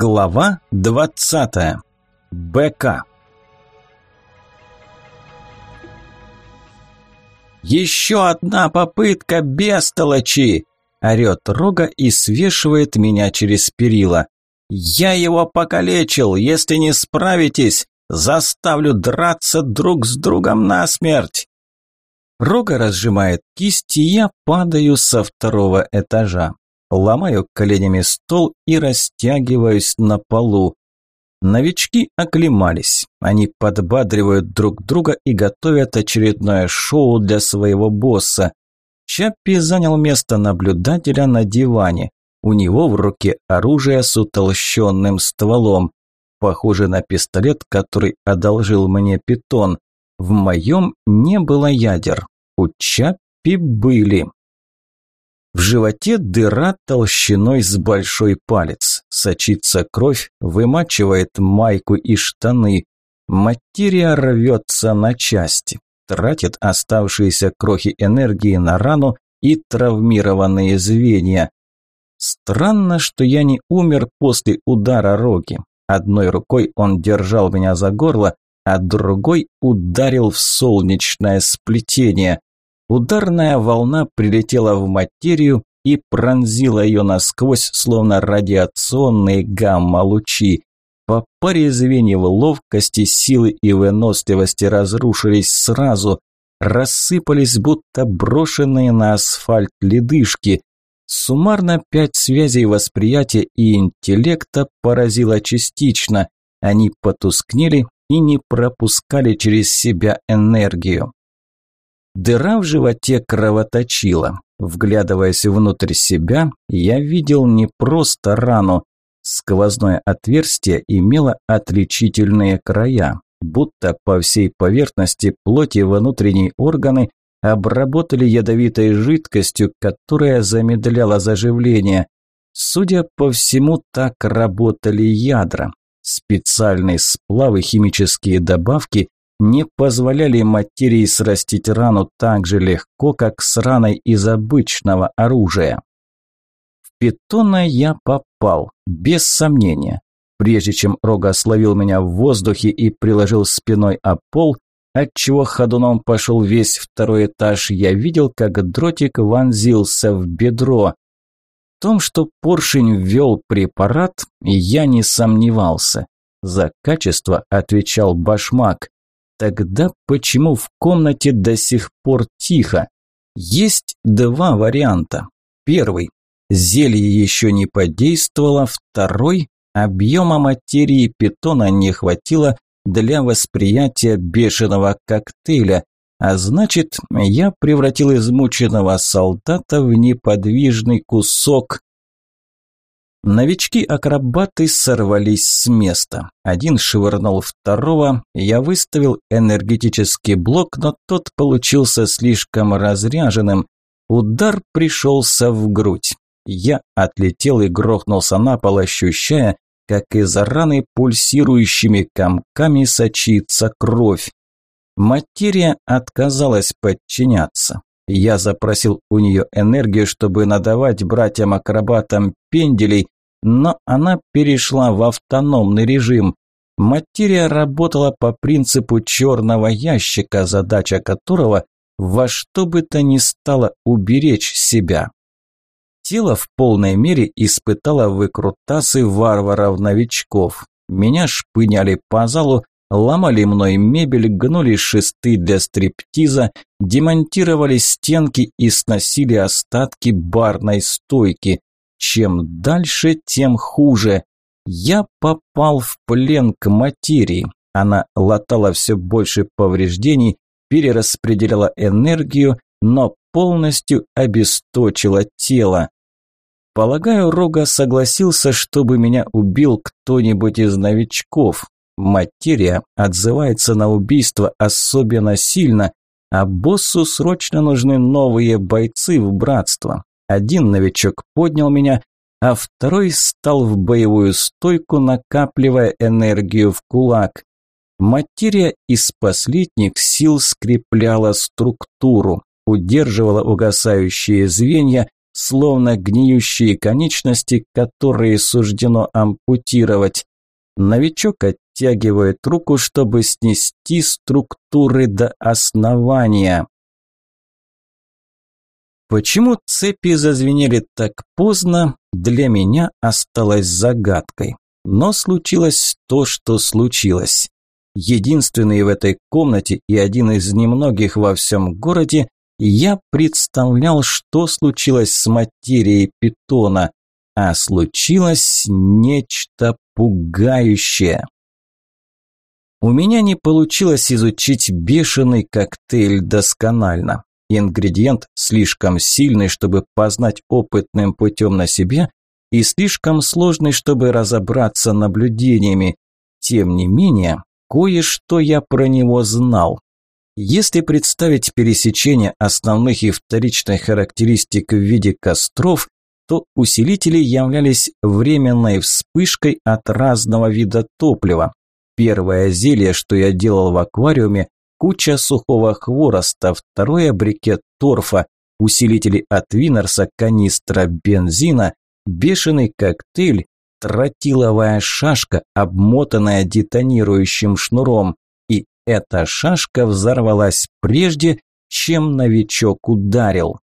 Глава 20. БК. «Еще одна попытка, бестолочи!» – орет Рога и свешивает меня через перила. «Я его покалечил, если не справитесь, заставлю драться друг с другом насмерть!» Рога разжимает кисти, я падаю со второго этажа ломаю коленями стол и растягиваюсь на полу. Новички оклемались. Они подбадривают друг друга и готовят очередное шоу для своего босса. Чаппи занял место наблюдателя на диване. У него в руке оружие с утолщенным стволом. Похоже на пистолет, который одолжил мне питон. В моем не было ядер. У Чаппи были. В животе дыра толщиной с большой палец. Сочится кровь, вымачивает майку и штаны. Материя рвется на части. Тратит оставшиеся крохи энергии на рану и травмированные звенья. Странно, что я не умер после удара Роги. Одной рукой он держал меня за горло, а другой ударил в солнечное сплетение. Ударная волна прилетела в материю и пронзила ее насквозь, словно радиационные гамма-лучи. По паре звеньев ловкости, силы и выносливости разрушились сразу, рассыпались, будто брошенные на асфальт ледышки. Суммарно пять связей восприятия и интеллекта поразило частично. Они потускнели и не пропускали через себя энергию. Дыра в животе кровоточила. Вглядываясь внутрь себя, я видел не просто рану. Сквозное отверстие имело отличительные края, будто по всей поверхности плоти внутренние органы обработали ядовитой жидкостью, которая замедляла заживление. Судя по всему, так работали ядра. Специальные сплавы, химические добавки не позволяли материи срастить рану так же легко, как с раной из обычного оружия. В питона я попал, без сомнения. Прежде чем Рога словил меня в воздухе и приложил спиной о пол, отчего ходуном пошел весь второй этаж, я видел, как дротик вонзился в бедро. В том, что поршень ввел препарат, я не сомневался. За качество отвечал башмак. Тогда почему в комнате до сих пор тихо? Есть два варианта. Первый. Зелье еще не подействовало. Второй. Объема материи питона не хватило для восприятия бешеного коктейля. А значит, я превратил измученного солдата в неподвижный кусок Новички-акробаты сорвались с места. Один швырнул второго, я выставил энергетический блок, но тот получился слишком разряженным. Удар пришелся в грудь. Я отлетел и грохнулся на пол, ощущая, как из раны пульсирующими комками сочится кровь. Материя отказалась подчиняться. Я запросил у нее энергию, чтобы надавать братьям-акробатам пенделей, но она перешла в автономный режим. Материя работала по принципу черного ящика, задача которого во что бы то ни стало уберечь себя. Тело в полной мере испытало выкрутасы варваров-новичков. Меня шпыняли по залу, ломали мной мебель, гнули шесты для стриптиза, демонтировали стенки и сносили остатки барной стойки. Чем дальше, тем хуже. Я попал в плен к материи. Она латала все больше повреждений, перераспределяла энергию, но полностью обесточила тело. Полагаю, Рога согласился, чтобы меня убил кто-нибудь из новичков. Материя отзывается на убийство особенно сильно, а боссу срочно нужны новые бойцы в братство. Один новичок поднял меня, а второй стал в боевую стойку, накапливая энергию в кулак. Материя из последних сил скрепляла структуру, удерживала угасающие звенья, словно гниющие конечности, которые суждено ампутировать. Новичок оттягивает руку, чтобы снести структуры до основания. Почему цепи зазвенели так поздно, для меня осталось загадкой. Но случилось то, что случилось. Единственный в этой комнате и один из немногих во всем городе, я представлял, что случилось с материей питона, а случилось нечто пугающее. У меня не получилось изучить бешеный коктейль досконально. Ингредиент слишком сильный, чтобы познать опытным путем на себе, и слишком сложный, чтобы разобраться наблюдениями. Тем не менее, кое-что я про него знал. Если представить пересечение основных и вторичных характеристик в виде костров, то усилители являлись временной вспышкой от разного вида топлива. Первое зелье, что я делал в аквариуме, куча сухого хвороста, второе брикет торфа, усилители от Винерса, канистра бензина, бешеный коктейль, тротиловая шашка, обмотанная детонирующим шнуром. И эта шашка взорвалась прежде, чем новичок ударил.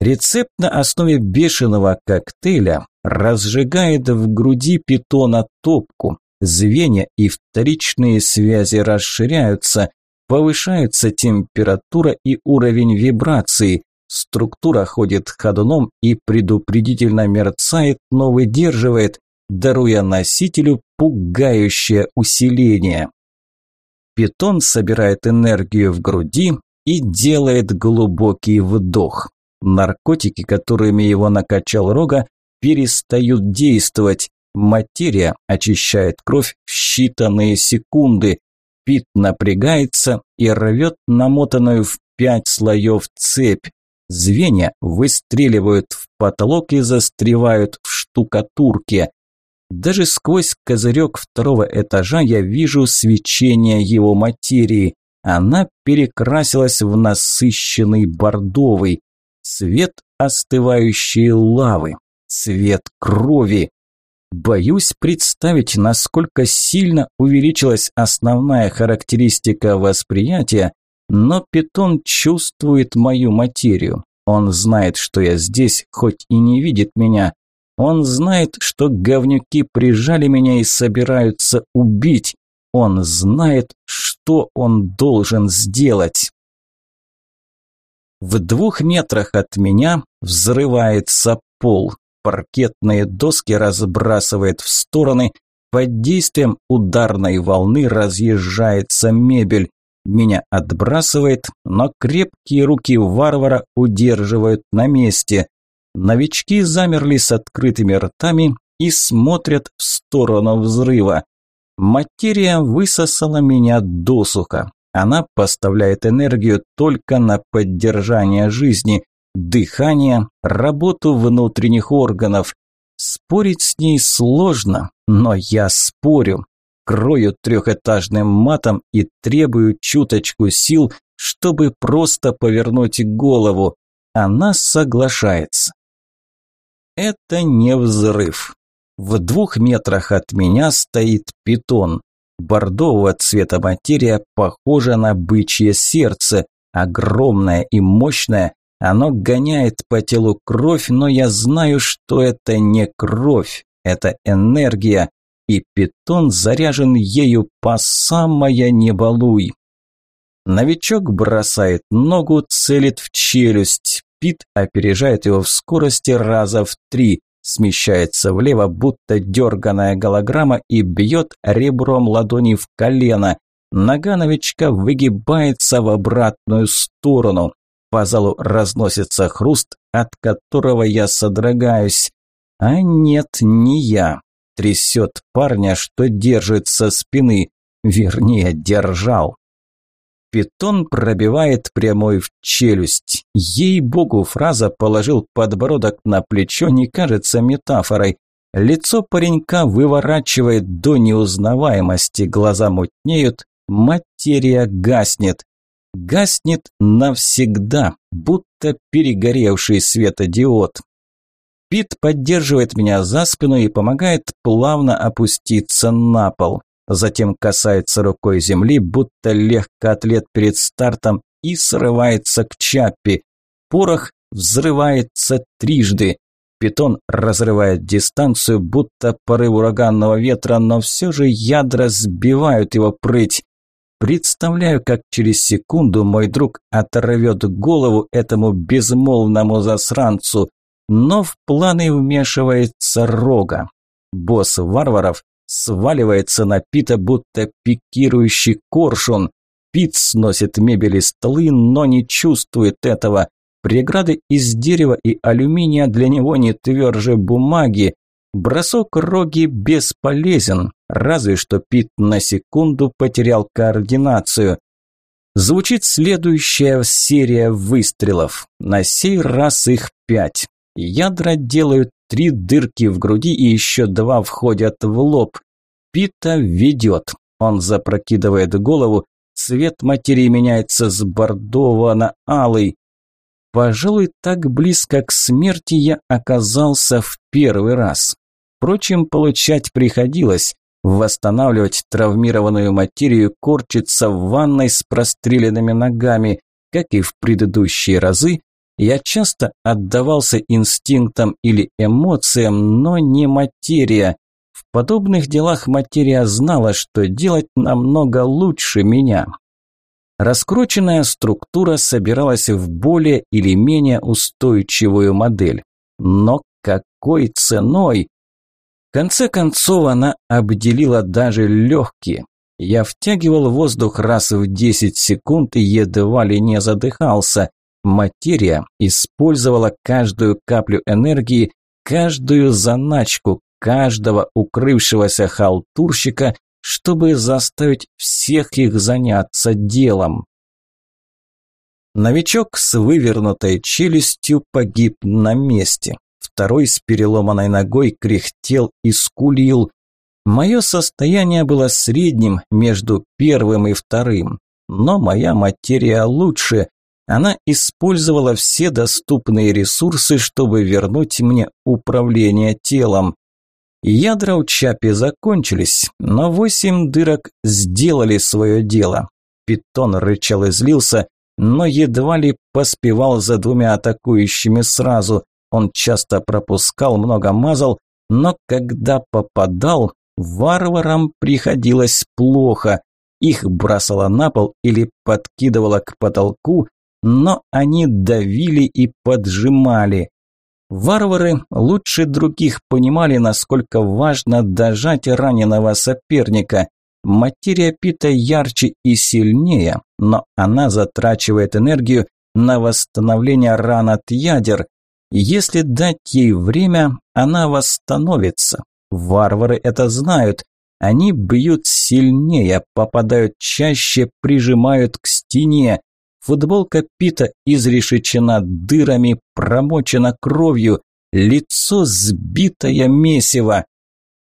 Рецепт на основе бешеного коктейля разжигает в груди питона топку. Звенья и вторичные связи расширяются, повышается температура и уровень вибрации, структура ходит ходуном и предупредительно мерцает, но выдерживает, даруя носителю пугающее усиление. Питон собирает энергию в груди и делает глубокий вдох. Наркотики, которыми его накачал Рога, перестают действовать. Материя очищает кровь в считанные секунды. Пит напрягается и рвет намотанную в пять слоев цепь. Звенья выстреливают в потолок и застревают в штукатурке. Даже сквозь козырек второго этажа я вижу свечение его материи. Она перекрасилась в насыщенный бордовый. Цвет остывающей лавы, цвет крови. Боюсь представить, насколько сильно увеличилась основная характеристика восприятия, но питон чувствует мою материю. Он знает, что я здесь, хоть и не видит меня. Он знает, что говнюки прижали меня и собираются убить. Он знает, что он должен сделать. В двух метрах от меня взрывается пол. Паркетные доски разбрасывает в стороны. Под действием ударной волны разъезжается мебель. Меня отбрасывает, но крепкие руки варвара удерживают на месте. Новички замерли с открытыми ртами и смотрят в сторону взрыва. Материя высосала меня досуха. Она поставляет энергию только на поддержание жизни, дыхание, работу внутренних органов. Спорить с ней сложно, но я спорю. Крою трехэтажным матом и требую чуточку сил, чтобы просто повернуть голову. Она соглашается. Это не взрыв. В двух метрах от меня стоит питон. Бордового цвета материя похожа на бычье сердце, огромное и мощное. Оно гоняет по телу кровь, но я знаю, что это не кровь, это энергия, и питон заряжен ею по самое небалуй. Новичок бросает ногу, целит в челюсть. Пит опережает его в скорости раза в три смещается влево, будто дерганая голограмма и бьет ребром ладони в колено. Нога новичка выгибается в обратную сторону. По залу разносится хруст, от которого я содрогаюсь. А нет, не я. Трясет парня, что держит со спины. Вернее, держал. Питон пробивает прямой в челюсть. Ей-богу, фраза «положил подбородок на плечо» не кажется метафорой. Лицо паренька выворачивает до неузнаваемости, глаза мутнеют, материя гаснет. Гаснет навсегда, будто перегоревший светодиод. Пит поддерживает меня за спину и помогает плавно опуститься на пол. Затем касается рукой земли, будто легкоатлет перед стартом, и срывается к Чаппи. Порох взрывается трижды. Питон разрывает дистанцию, будто порыв ураганного ветра, но все же ядра сбивают его прыть. Представляю, как через секунду мой друг оторвет голову этому безмолвному засранцу, но в планы вмешивается рога. Босс варваров сваливается на Пита, будто пикирующий коршун. Пит сносит мебель и столы, но не чувствует этого. Преграды из дерева и алюминия для него не тверже бумаги. Бросок роги бесполезен, разве что Пит на секунду потерял координацию. Звучит следующая серия выстрелов. На сей раз их пять. Ядра делают три дырки в груди и еще два входят в лоб. Пита ведет. Он запрокидывает голову, цвет материи меняется с бордового на алый. Пожалуй, так близко к смерти я оказался в первый раз. Впрочем, получать приходилось. Восстанавливать травмированную материю, корчиться в ванной с простреленными ногами. Как и в предыдущие разы, я часто отдавался инстинктам или эмоциям, но не материя. В подобных делах материя знала, что делать намного лучше меня. Раскрученная структура собиралась в более или менее устойчивую модель. Но какой ценой? В конце концов она обделила даже легкие. Я втягивал воздух раз в 10 секунд и едва ли не задыхался. Материя использовала каждую каплю энергии, каждую заначку, каждого укрывшегося халтурщика чтобы заставить всех их заняться делом. Новичок с вывернутой челюстью погиб на месте. Второй с переломанной ногой кряхтел и скулил. Мое состояние было средним между первым и вторым, но моя материя лучше. Она использовала все доступные ресурсы, чтобы вернуть мне управление телом. Ядра у Чапи закончились, но восемь дырок сделали свое дело. Питон рычал и злился, но едва ли поспевал за двумя атакующими сразу. Он часто пропускал, много мазал, но когда попадал, варварам приходилось плохо. Их бросало на пол или подкидывало к потолку, но они давили и поджимали. Варвары лучше других понимали, насколько важно дожать раненого соперника. Материя Пита ярче и сильнее, но она затрачивает энергию на восстановление ран от ядер. Если дать ей время, она восстановится. Варвары это знают. Они бьют сильнее, попадают чаще, прижимают к стене. Футболка Пита изрешечена дырами, промочена кровью, лицо сбитое месиво.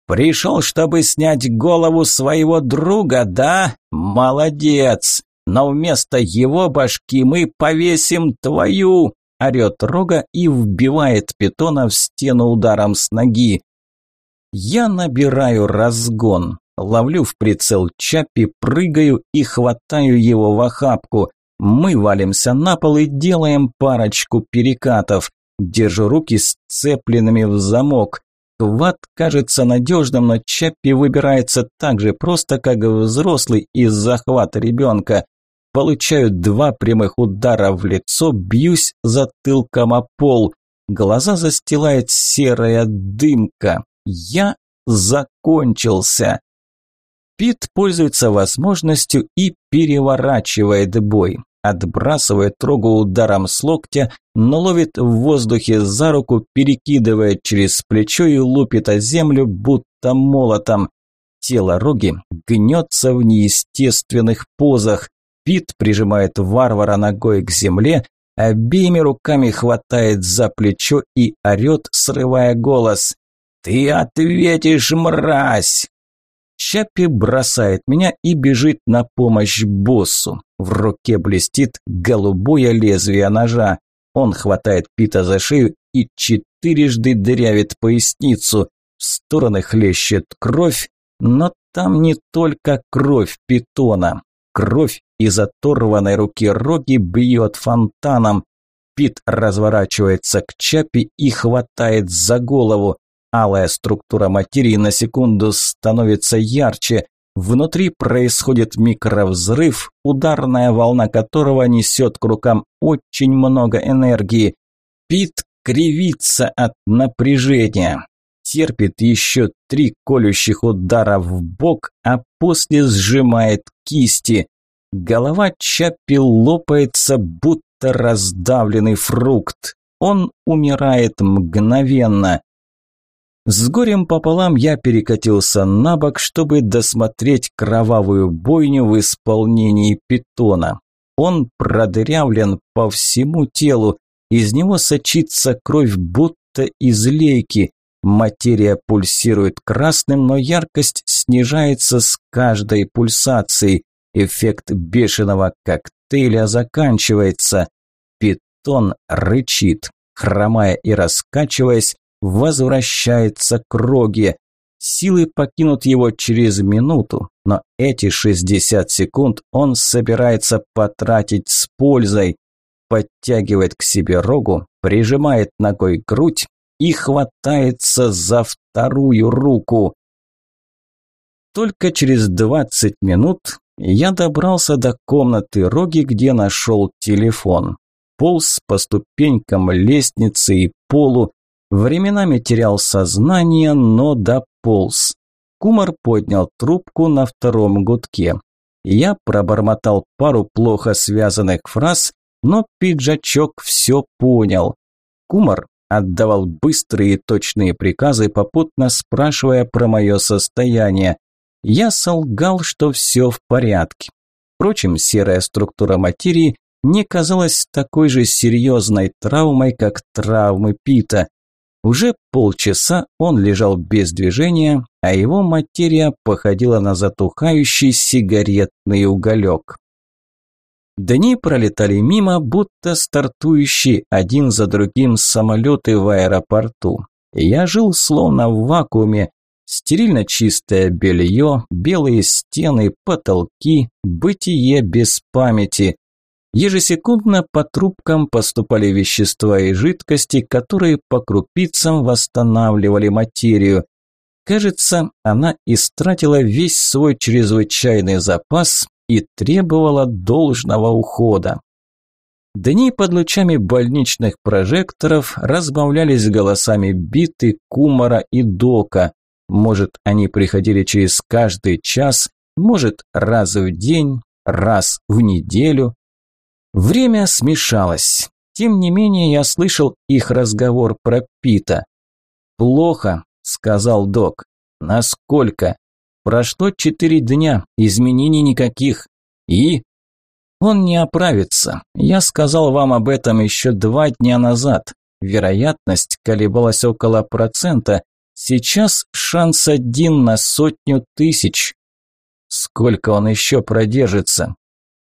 «Пришел, чтобы снять голову своего друга, да? Молодец! Но вместо его башки мы повесим твою!» Орет Рога и вбивает питона в стену ударом с ноги. Я набираю разгон, ловлю в прицел Чапи, прыгаю и хватаю его в охапку. Мы валимся на пол и делаем парочку перекатов. Держу руки сцепленными в замок. Хват кажется надежным, но Чаппи выбирается так же просто, как взрослый из захвата ребенка. Получаю два прямых удара в лицо, бьюсь затылком о пол. Глаза застилает серая дымка. Я закончился. Пит пользуется возможностью и переворачивает бой. Отбрасывает трогу ударом с локтя, но ловит в воздухе за руку, перекидывает через плечо и лупит о землю, будто молотом. Тело Роги гнется в неестественных позах. Пит прижимает варвара ногой к земле, обеими руками хватает за плечо и орет, срывая голос. «Ты ответишь, мразь!» Чаппи бросает меня и бежит на помощь боссу. В руке блестит голубое лезвие ножа. Он хватает Пита за шею и четырежды дырявит поясницу. В стороны хлещет кровь, но там не только кровь питона. Кровь из оторванной руки Роги бьет фонтаном. Пит разворачивается к Чапи и хватает за голову. Алая структура материи на секунду становится ярче. Внутри происходит микровзрыв, ударная волна которого несет к рукам очень много энергии. Пит кривится от напряжения. Терпит еще три колющих удара в бок, а после сжимает кисти. Голова Чаппи лопается, будто раздавленный фрукт. Он умирает мгновенно. С горем пополам я перекатился на бок, чтобы досмотреть кровавую бойню в исполнении питона. Он продырявлен по всему телу, из него сочится кровь будто из лейки. Материя пульсирует красным, но яркость снижается с каждой пульсацией. Эффект бешеного коктейля заканчивается. Питон рычит, хромая и раскачиваясь, возвращается к Роге. Силы покинут его через минуту, но эти 60 секунд он собирается потратить с пользой. Подтягивает к себе Рогу, прижимает ногой грудь и хватается за вторую руку. Только через 20 минут я добрался до комнаты Роги, где нашел телефон. Полз по ступенькам лестницы и полу, Временами терял сознание, но дополз. Кумар поднял трубку на втором гудке. Я пробормотал пару плохо связанных фраз, но пиджачок все понял. Кумар отдавал быстрые и точные приказы, попутно спрашивая про мое состояние. Я солгал, что все в порядке. Впрочем, серая структура материи не казалась такой же серьезной травмой, как травмы Пита. Уже полчаса он лежал без движения, а его материя походила на затухающий сигаретный уголек. Дни пролетали мимо, будто стартующие один за другим самолеты в аэропорту. Я жил словно в вакууме. Стерильно чистое белье, белые стены, потолки, бытие без памяти. Ежесекундно по трубкам поступали вещества и жидкости, которые по крупицам восстанавливали материю. Кажется, она истратила весь свой чрезвычайный запас и требовала должного ухода. Дни под лучами больничных прожекторов разбавлялись голосами Биты, Кумара и Дока. Может, они приходили через каждый час, может, раз в день, раз в неделю. Время смешалось. Тем не менее, я слышал их разговор про Пита. «Плохо», – сказал док. «Насколько?» «Прошло четыре дня, изменений никаких. И?» «Он не оправится. Я сказал вам об этом еще два дня назад. Вероятность колебалась около процента. Сейчас шанс один на сотню тысяч. Сколько он еще продержится?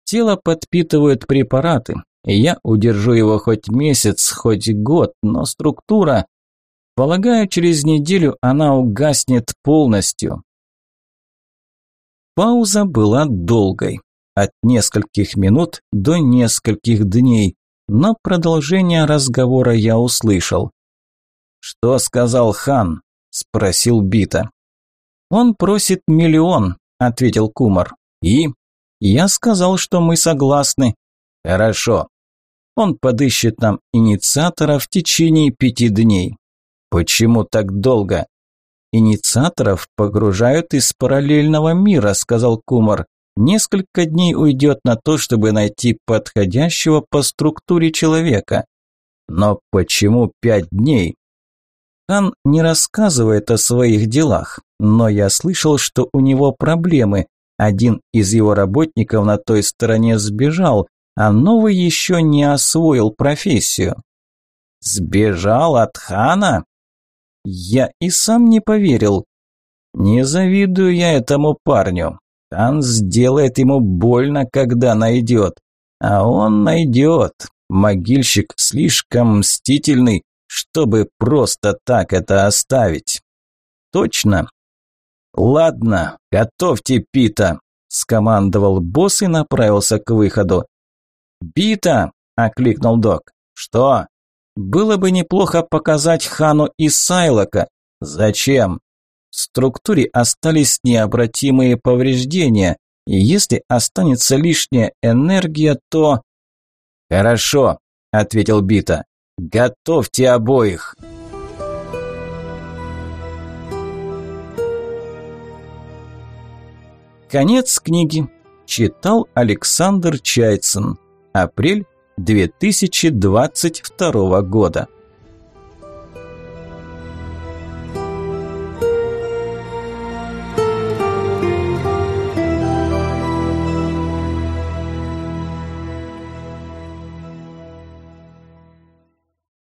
Тело подпитывают препараты, я удержу его хоть месяц, хоть год, но структура... Полагаю, через неделю она угаснет полностью. Пауза была долгой, от нескольких минут до нескольких дней, но продолжение разговора я услышал. «Что сказал хан?» – спросил Бита. «Он просит миллион», – ответил Кумар. «И?» Я сказал, что мы согласны. Хорошо. Он подыщет нам инициатора в течение пяти дней. Почему так долго? Инициаторов погружают из параллельного мира, сказал Кумар. Несколько дней уйдет на то, чтобы найти подходящего по структуре человека. Но почему пять дней? Хан не рассказывает о своих делах, но я слышал, что у него проблемы, один из его работников на той стороне сбежал, а новый еще не освоил профессию. Сбежал от хана? Я и сам не поверил. Не завидую я этому парню. Тан сделает ему больно, когда найдет. А он найдет. Могильщик слишком мстительный, чтобы просто так это оставить. Точно. Ладно, готовьте Пита, скомандовал босс и направился к выходу. Бита, окликнул док. Что? Было бы неплохо показать Хану и Сайлока. Зачем? В структуре остались необратимые повреждения, и если останется лишняя энергия, то... Хорошо, ответил Бита. Готовьте обоих. Конец книги. Читал Александр Чайцин. Апрель 2022 года.